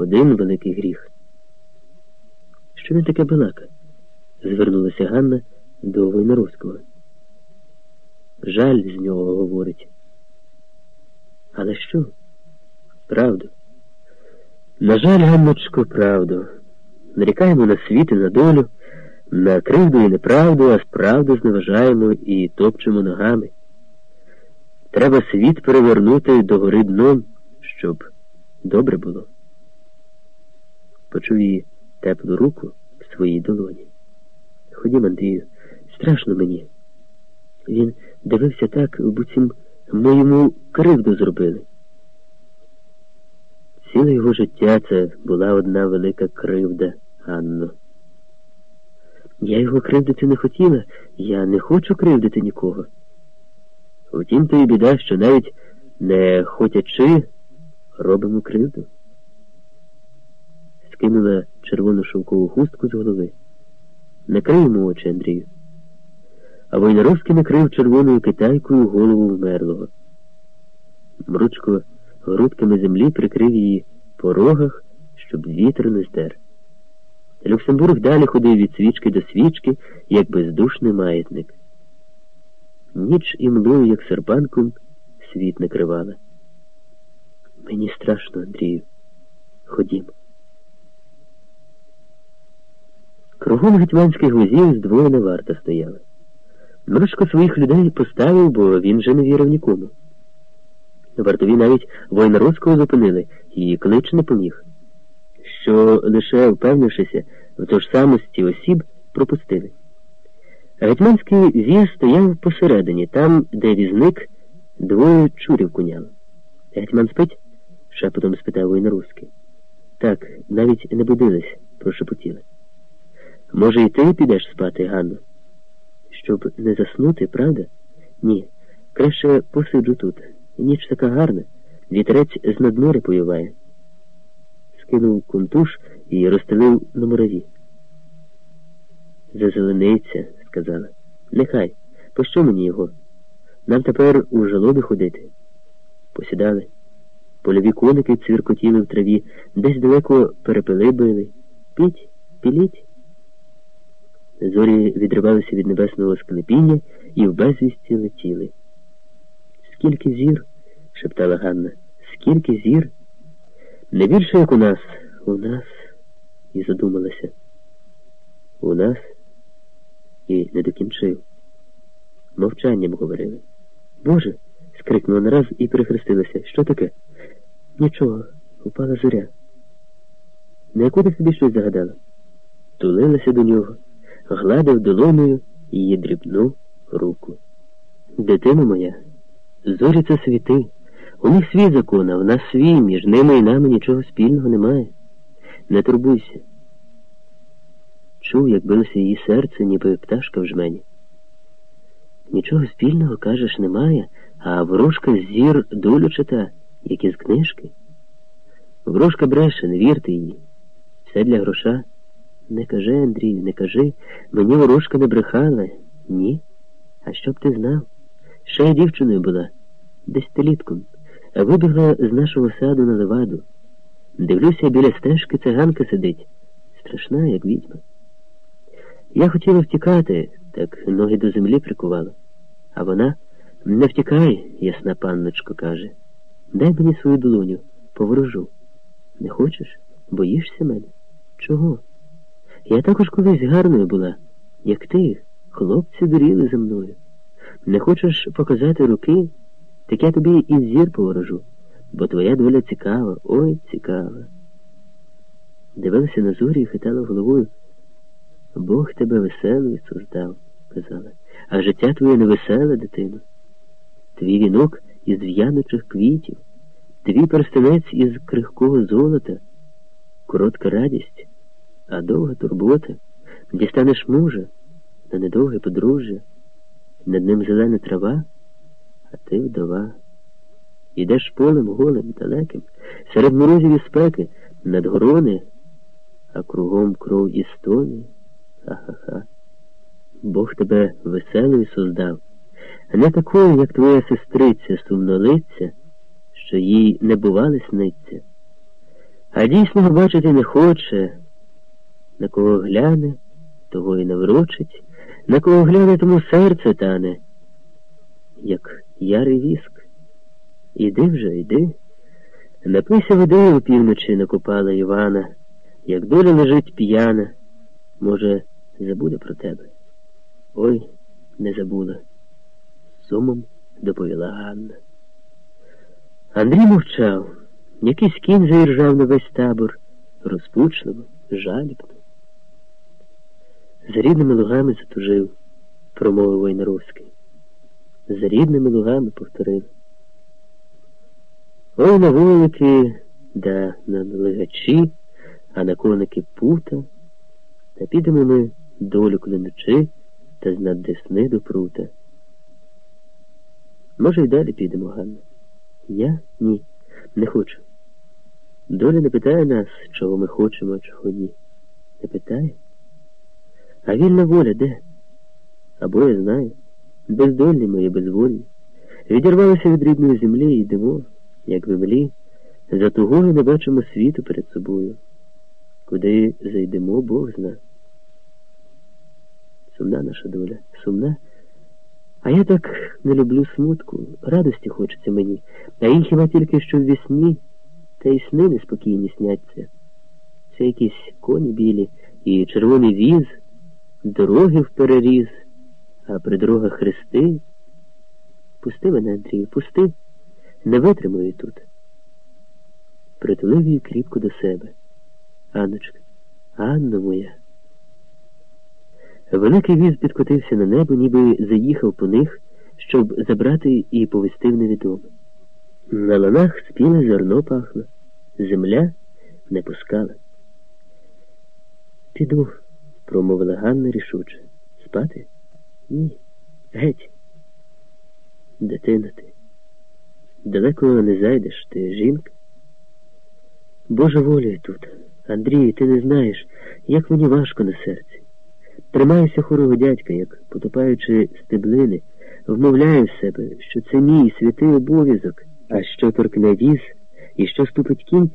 один великий гріх. Що він таке балака? звернулася Ганна до Войнаровського. Жаль з нього говорить. Але що? Правду. На жаль, Ганночко, правду. Нарікаємо на світ і на долю, на кривду і неправду, а справду зневажаємо і топчемо ногами. Треба світ перевернути до гори дном, щоб добре було. Почув її теплу руку в своїй долоні. Ходім, Андрію, страшно мені. Він дивився так, буцім ми йому кривду зробили. Ціле його життя це була одна велика кривда, Анно. Я його кривдити не хотіла, я не хочу кривдити нікого. Втім, то і біда, що навіть не хотячи, робимо кривду. Скинула червону шовкову хустку з голови. Накрий йому очі, Андрію. А Войнаровський накрив червоною китайкою голову вмерлого. Мручко грудками землі прикрив її по рогах, щоб вітер не здер. Люксембург далі ходив від свічки до свічки, як бездушний маятник. Ніч і млою, як серпанком, світ накривала. Мені страшно, Андрію. Ходім. Кругом гетьманських возів здвоєна варта стояла. Мрушко своїх людей поставив, бо він же не вірив нікому. Вартові навіть Войнаровського зупинили і клич не поміг. Що лише впевнившися в тож самості осіб, пропустили. Гетьманський віз стояв посередині, там, де візник двоє чурів куняло. Гетьман спить? шепотом спитав Войнаровський. Так, навіть не будились, прошепотіли. Може, і ти підеш спати, Ганно? Щоб не заснути, правда? Ні. Краще посиджу тут. Ніч така гарна, вітерець з надмори поюває. Скинув кунтуш і розстелив на мураві. Зазелениться, сказала. Нехай, пощо мені його? Нам тепер у жалоби ходити. Посідали. Польові коники цвіркотіли в траві, десь далеко перепили били. Піть, піліть. Зорі відривалися від небесного склепіння і в безвісті летіли. Скільки зір, шептала Ганна, скільки зір? Не більше, як у нас, у нас, і задумалася. У нас і не докінчив. Мовчанням говорили. Боже. скрикнула нараз і перехрестилася. Що таке? Нічого, упала зоря. Яку ти собі щось загадала? Тулилася до нього гладив долоною її дрібну руку. Дитина моя, зорі це світи. У них свій закон, а в нас свій, між ними і нами нічого спільного немає. Не турбуйся. Чув, як билося її серце, ніби пташка в жмені. Нічого спільного, кажеш, немає, а ворожка зір долю чита, як із книжки. Ворожка бреше, не вірте їй. Все для гроша. Не кажи, Андрію, не кажи, мені ворожка не брехала. Ні. А щоб ти знав? Ще й дівчиною була, десь телітком, а вибігла з нашого саду на леваду. Дивлюся, біля стежки циганка сидить, страшна, як відьма. Я хотіла втікати, так ноги до землі прикувала. А вона не втікай, ясна панночко, каже. Дай мені свою долоню, поворожу. Не хочеш? Боїшся мене? Чого? Я також колись гарною була, як ти, хлопці дуріли за мною. Не хочеш показати руки, так я тобі і зір поворожу, бо твоя доля цікава, ой цікава. Дивилася на зорі і хитала головою. Бог тебе веселою создав, казала, а життя твоє невеселе, дитино. Твій вінок із в'яночих квітів, твій перстенець із крихкого золота, коротка радість а довга турбота, дістанеш мужа на недовге подружжя, над ним зелена трава, а ти вдова. Ідеш полем голим, далеким, серед морозів і спеки, над горони, а кругом кров і стони. Ха-ха-ха. Бог тебе веселою создав, а не такою, як твоя сестриця, сумнолиця, що їй не бували сниться. а дійсного бачити не хоче. На кого гляне, того і наврочить, на кого гляне, тому серце тане, як ярий віск. Іди вже, йди. Напися води опівночі накопала Івана, як доля лежить п'яна, може, забуде про тебе. Ой, не забула. Сумом доповіла Ганна. Андрій мовчав, якийсь кінь заіржав на весь табор, розпучливо, жалібно. За рідними лугами затужив, промовив Войнаровський. За рідними лугами повторив. Ой на волики, да на легачі, а на коники пута, та підемо ми долю клиночи та знад десни до прута. Може, й далі підемо, Ганна. Я ні, не хочу. Доля не питає нас, чого ми хочемо, чого ні. Не питає. А вільна воля де? Або я знаю, бездольні мої безвольні. Відірвалися від рідної землі і йдемо, як в млі, за тугою не бачимо світу перед собою. Куди зайдемо, Бог зна. Сумна наша доля, сумна. А я так не люблю смутку, радості хочеться мені, а їм хіба тільки що в вісні, та й сни неспокійні сняться. Це якісь коні білі і червоний віз, дороги в переріз, а при дорогах хрести. Пусти мене, Андрію, пусти, не витримую тут. Притулив її кріпко до себе. Анночка, Анна моя. Великий віз підкотився на небо, ніби заїхав по них, щоб забрати і повести в невідоме. На ланах спіле зерно пахло, земля не пускала. Піду, промовила Ганна рішуче. Спати? Ні. Геть. Дитина ти. Далеко не зайдеш, ти жінка. Боже волю тут. Андрій, ти не знаєш, як мені важко на серці. Тримаюся хорого дядька, як, потопаючи стеблини, вмовляю в себе, що це мій святий обов'язок, а що торкне віз і що ступить кінь.